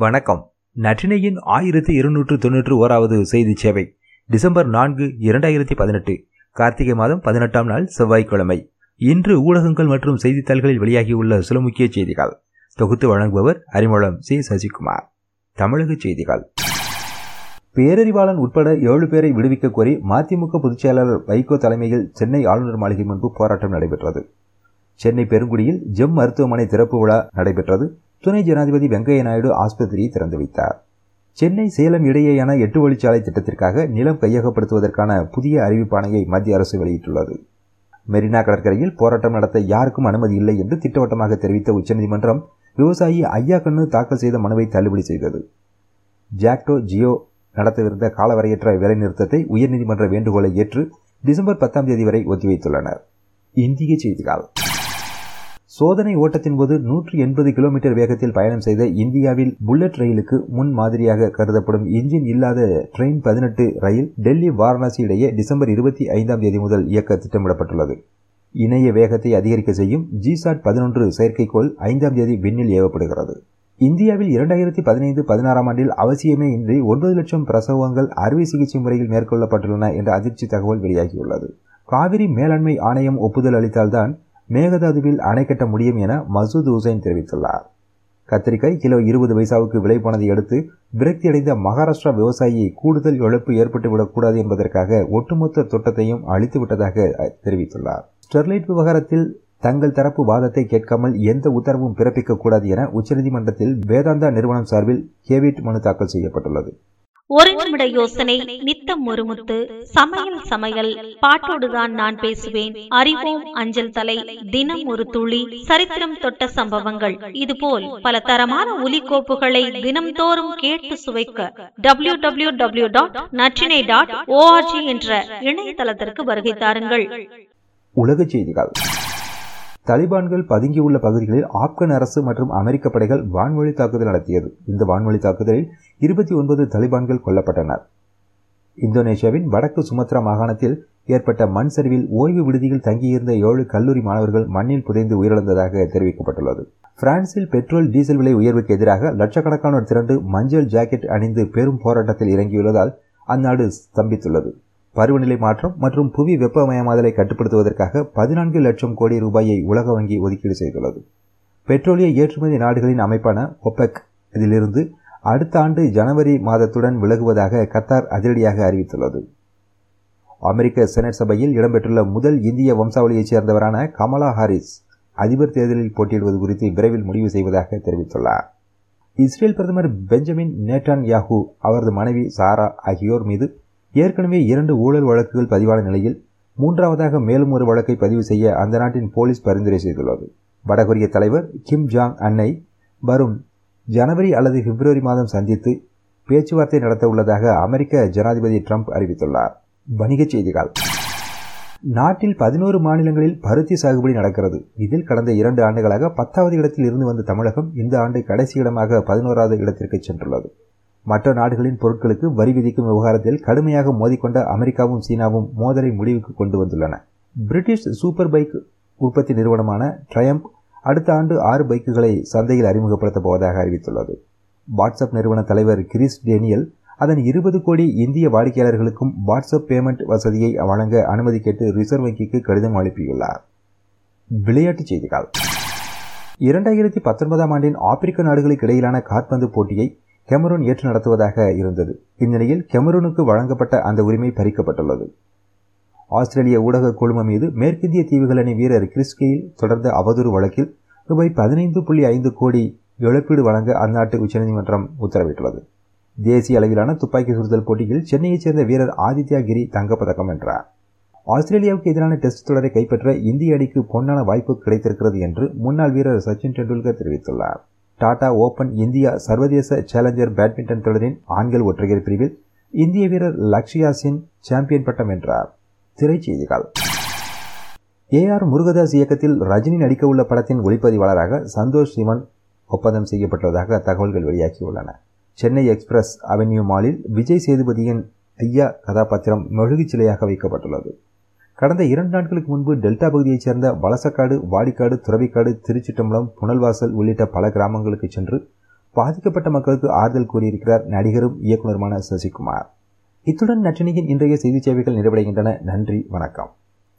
வணக்கம். நற்றினையின் ஆயிரத்தி இருநூற்று தொன்னூற்று ஓராவது செய்தி சேவை டிசம்பர் நான்கு இரண்டாயிரத்தி பதினெட்டு கார்த்திகை மாதம் பதினெட்டாம் நாள் செவ்வாய்க்கிழமை. இன்று ஊடகங்கள் மற்றும் செய்தித்தாள்களில் வெளியாகியுள்ள சில முக்கிய செய்திகள். தொகுத்து வழங்குபவர் அறிமுகம் சி. சசிகுமார். தமிழக செய்திகள். பேரறிவாளன் உட்பட ஏழு பேரை விடுவிக்க கோரி மதிமுக பொதுச் செயலாளர் வைகோ தலைமையில் சென்னை ஆளுநர் மாளிகை முன்பு போராட்டம் நடைபெற்றது. சென்னை பெருங்குடியில் ஜெம் மருத்துவமனை திறப்பு விழா நடைபெற்றது. துணை ஜனாதிபதி வெங்கையா நாயுடு ஆஸ்பத்திரியை திறந்து வைத்தார். சென்னை சேலம் இடையேயான எட்டு வழிச்சாலை திட்டத்திற்காக நிலம் கையகப்படுத்துவதற்கான புதிய அறிவிப்பாணையை மத்திய அரசு வெளியிட்டுள்ளது. மெரினா கடற்கரையில் போராட்டம் நடத்த யாருக்கும் அனுமதி இல்லை என்று திட்டவட்டமாக தெரிவித்த உச்சநீதிமன்றம் விவசாயி ஐயா கண்ணு தாக்கல் செய்த மனுவை தள்ளுபடி செய்தது. ஜாக்டோ ஜியோ நடத்தவிருந்த காலவரையற்ற வேலைநிறுத்தத்தை உயர்நீதிமன்ற வேண்டுகோளை ஏற்று டிசம்பர் பத்தாம் தேதி வரை ஒத்திவைத்துள்ளனர். இந்திய செய்திகள். சோதனை ஓட்டத்தின் போது நூற்றி எண்பது கிலோமீட்டர் வேகத்தில் பயணம் செய்த இந்தியாவில் புல்லட் ரயிலுக்கு முன் மாதிரியாக கருதப்படும் இன்ஜின் இல்லாத ட்ரெயின் பதினெட்டு ரயில் டெல்லி வாரணாசி இடையே டிசம்பர் இருபத்தி ஐந்தாம் தேதி முதல் இயக்க திட்டமிடப்பட்டுள்ளது. இணைய வேகத்தை அதிகரிக்க செய்யும் ஜிசாட் பதினொன்று செயற்கைக்கோள் ஐந்தாம் தேதி விண்ணில் ஏவப்படுகிறது. இந்தியாவில் இரண்டாயிரத்தி பதினைந்து பதினாறாம் ஆண்டில் அவசியமே இன்றி ஒன்பது லட்சம் பிரசவங்கள் அறுவை சிகிச்சை முறையில் மேற்கொள்ளப்பட்டுள்ளன என்ற அதிர்ச்சி தகவல் வெளியாகியுள்ளது. காவிரி மேலாண்மை ஆணையம் ஒப்புதல் அளித்தால்தான் மேகதாதுவில் அணை கட்ட முடியும் என மசூத் ஹுசைன் தெரிவித்துள்ளார். கத்திரிக்காய் கிலோ இருபது பைசாவுக்கு விலை போனதை அடுத்து விரக்தியடைந்த மகாராஷ்டிரா விவசாயி கூடுதல் இழப்பு ஏற்பட்டுவிடக்கூடாது என்பதற்காக ஒட்டுமொத்த தோட்டத்தையும் அளித்துவிட்டதாக தெரிவித்துள்ளார். ஸ்டெர்லைட் விவகாரத்தில் தங்கள் தரப்பு வாதத்தை கேட்காமல் எந்த உத்தரவும் பிறப்பிக்கக்கூடாது என உச்சநீதிமன்றத்தில் வேதாந்தா நிறுவனம் சார்பில் கேவிட் மனு தாக்கல் செய்யப்பட்டுள்ளது. ஒரு நிமிட யோசனை நித்தம் ஒருமுத்து சமையல் சமையல். பாட்டோடுதான் நான் பேசுவேன். அறிவோம் அஞ்சல் தலை. தினம் ஒரு துளி. சரித்திரம் தொட்ட சம்பவங்கள். இதுபோல் பல தரமான ஒலிகோப்புகளை தினம்தோறும் கேட்டு சுவைக்க W W W dot Natrinai dot O R G என்ற இணையதளத்திற்கு வருகை தாருங்கள். உலக செய்திகள். தலிபான்கள் பதுங்கியுள்ள பகுதிகளில் ஆப்கன் அரசு மற்றும் அமெரிக்க படைகள் வான்வழி தாக்குதல் நடத்தியது. இந்த வான்வழி தாக்குதலில் இருபத்தி ஒன்பது தலிபான்கள் கொல்லப்பட்டனர். இந்தோனேஷியாவின் வடக்கு சுமத்ரா மாகாணத்தில் ஏற்பட்ட மண் சரிவில் ஓய்வு விடுதியில் தங்கியிருந்த ஏழு கல்லூரி மாணவர்கள் மண்ணில் புதைந்து உயிரிழந்ததாக தெரிவிக்கப்பட்டுள்ளது. பிரான்சில் பெட்ரோல் டீசல் விலை உயர்வுக்கு எதிராக லட்சக்கணக்கானோர் திரண்டு மஞ்சள் ஜாக்கெட் அணிந்து பெரும் போராட்டத்தில் இறங்கியுள்ளதால் அந்நாடு ஸ்தம்பித்துள்ளது. பருவநிலை மாற்றம் மற்றும் புவி வெப்பமயமாதலை கட்டுப்படுத்துவதற்காக பதினான்கு லட்சம் கோடி ரூபாயை உலக வங்கி ஒதுக்கீடு செய்துள்ளது. பெட்ரோலிய ஏற்றுமதி நாடுகளின் அமைப்பான ஒபெக் இதிலிருந்து அடுத்த ஆண்டு ஜனவரி மாதத்துடன் விலகுவதாக கத்தார் அதிரடியாக அறிவித்துள்ளது. அமெரிக்க செனட் சபையில் இடம்பெற்றுள்ள முதல் இந்திய வம்சாவளியைச் சேர்ந்தவரான கமலா ஹாரிஸ் அதிபர் தேர்தலில் போட்டியிடுவது குறித்து விரைவில் முடிவு செய்வதாக தெரிவித்துள்ளார். இஸ்ரேல் பிரதமர் பெஞ்சமின் நேட்டான் யாஹூ அவரது மனைவி சாரா ஆகியோர் மீது ஏற்கனவே இரண்டு ஊழல் வழக்குகள் பதிவான நிலையில் மூன்றாவதாக மேலும் ஒரு வழக்கை பதிவு செய்ய அந்த நாட்டின் போலீஸ் பரிந்துரை செய்துள்ளது. வடகொரிய தலைவர் கிம் ஜாங் அன்னை வரும் ஜனவரி அல்லது பிப்ரவரி மாதம் சந்தித்து பேச்சுவார்த்தை நடத்த உள்ளதாக அமெரிக்க ஜனாதிபதி ட்ரம்ப் அறிவித்துள்ளார். வணிகச் செய்திகள். நாட்டில் பதினோரு மாநிலங்களில் பருத்தி சாகுபடி நடக்கிறது. இதில் கடந்த இரண்டு ஆண்டுகளாக பத்தாவது இடத்தில் இருந்து வந்த தமிழகம் இந்த ஆண்டு கடைசி இடமாக பதினோராவது இடத்திற்கு சென்றுள்ளது. மற்ற நாடுகளின் பொருட்களுக்கு வரி விதிக்கும் விவகாரத்தில் கடுமையாக மோதிக்கொண்ட அமெரிக்காவும் சீனாவும் மோதலை முடிவுக்கு கொண்டு வந்துள்ளன. பிரிட்டிஷ் சூப்பர் பைக் உற்பத்தி நிறுவனமான ட்ரயம்ப் அடுத்த ஆண்டு ஆறு பைக்குகளை சந்தையில் அறிமுகப்படுத்தப் போவதாக அறிவித்துள்ளது. வாட்ஸ்அப் நிறுவன தலைவர் கிரிஸ் டேனியல் அதன் இருபது கோடி இந்திய வாடிக்கையாளர்களுக்கும் வாட்ஸ்அப் பேமெண்ட் வசதியை வழங்க அனுமதி கேட்டு ரிசர்வ் வங்கிக்கு கடிதம் அனுப்பியுள்ளார். விளையாட்டுச் செய்திகள். இரண்டாயிரத்தி பத்தொன்பதாம் ஆண்டின் ஆப்பிரிக்க நாடுகளுக்கு இடையிலான காற்பந்து போட்டியை கெமரூன் ஏற்று நடத்துவதாக இருந்தது. இந்நிலையில் கெமரூனுக்கு வழங்கப்பட்ட அந்த உரிமை பறிக்கப்பட்டுள்ளது. ஆஸ்திரேலிய ஊடக குழுமம் மீது மேற்கிந்திய தீவுகள் அணி வீரர் கிறிஸ்கேயில் தொடர்ந்த அவதூறு வழக்கில் ரூபாய் பதினைந்து புள்ளி ஐந்து கோடி இழப்பீடு வழங்க அந்நாட்டு உச்சநீதிமன்றம் உத்தரவிட்டுள்ளது. தேசிய அளவிலான துப்பாக்கி சுடுதல் போட்டியில் சென்னையைச் சேர்ந்த வீரர் ஆதித்யா கிரி தங்கப்பதக்கம் வென்றார். ஆஸ்திரேலியாவுக்கு எதிரான டெஸ்ட் தொடரை கைப்பற்ற இந்திய அணிக்கு பொன்னான வாய்ப்பு கிடைத்திருக்கிறது என்று முன்னாள் வீரர் சச்சின் டெண்டுல்கர் தெரிவித்துள்ளார். டாடா ஓபன் இந்தியா சர்வதேச சேலஞ்சர் பேட்மிண்டன் தொடரின் ஆண்கள் ஒற்றையர் பிரிவில் இந்திய வீரர் லக்ஷயா சின் சாம்பியன் பட்டம் வென்றார். திரைச்செய்திகள். ஏ ஆர் முருகதாஸ் இயக்கத்தில் ரஜினி நடிக்க உள்ள படத்தின் ஒளிப்பதிவாளராக சந்தோஷ் சிவன் ஒப்பந்தம் செய்யப்பட்டுள்ளதாக தகவல்கள் வெளியாகியுள்ளன. சென்னை எக்ஸ்பிரஸ் அவென்யூ மாலில் விஜய் சேதுபதியின் ஐயா கதாபாத்திரம் மெழுகு சிலையாக வைக்கப்பட்டுள்ளது. கடந்த இரண்டு நாட்களுக்கு முன்பு டெல்டா பகுதியைச் சேர்ந்த வலசக்காடு வாடிக்காடு துறவிக்காடு திருச்சிட்டம்பலம் புனல்வாசல் உள்ளிட்ட பல கிராமங்களுக்கு சென்று பாதிக்கப்பட்ட மக்களுக்கு ஆறுதல் கூறியிருக்கிறார் நடிகரும் இயக்குநருமான சசிகுமார். இத்துடன் நற்றினியின் இன்றைய செய்தி சேவைகள் நிறைவடைகின்றன. நன்றி வணக்கம்.